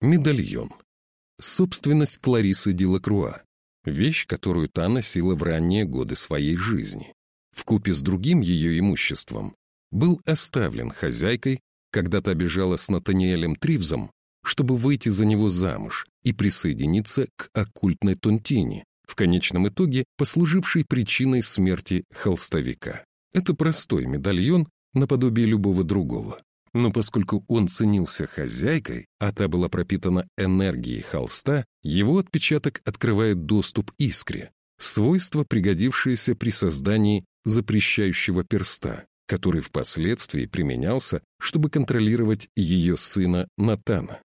Медальон. Собственность Кларисы Дилакруа. Вещь, которую та носила в ранние годы своей жизни. В купе с другим ее имуществом был оставлен хозяйкой, когда та бежала с Натаниэлем Тривзом, чтобы выйти за него замуж и присоединиться к оккультной Тонтине, в конечном итоге послужившей причиной смерти холстовика. Это простой медальон, наподобие любого другого. Но поскольку он ценился хозяйкой, а та была пропитана энергией холста, его отпечаток открывает доступ искре, свойство, пригодившееся при создании запрещающего перста, который впоследствии применялся, чтобы контролировать ее сына Натана.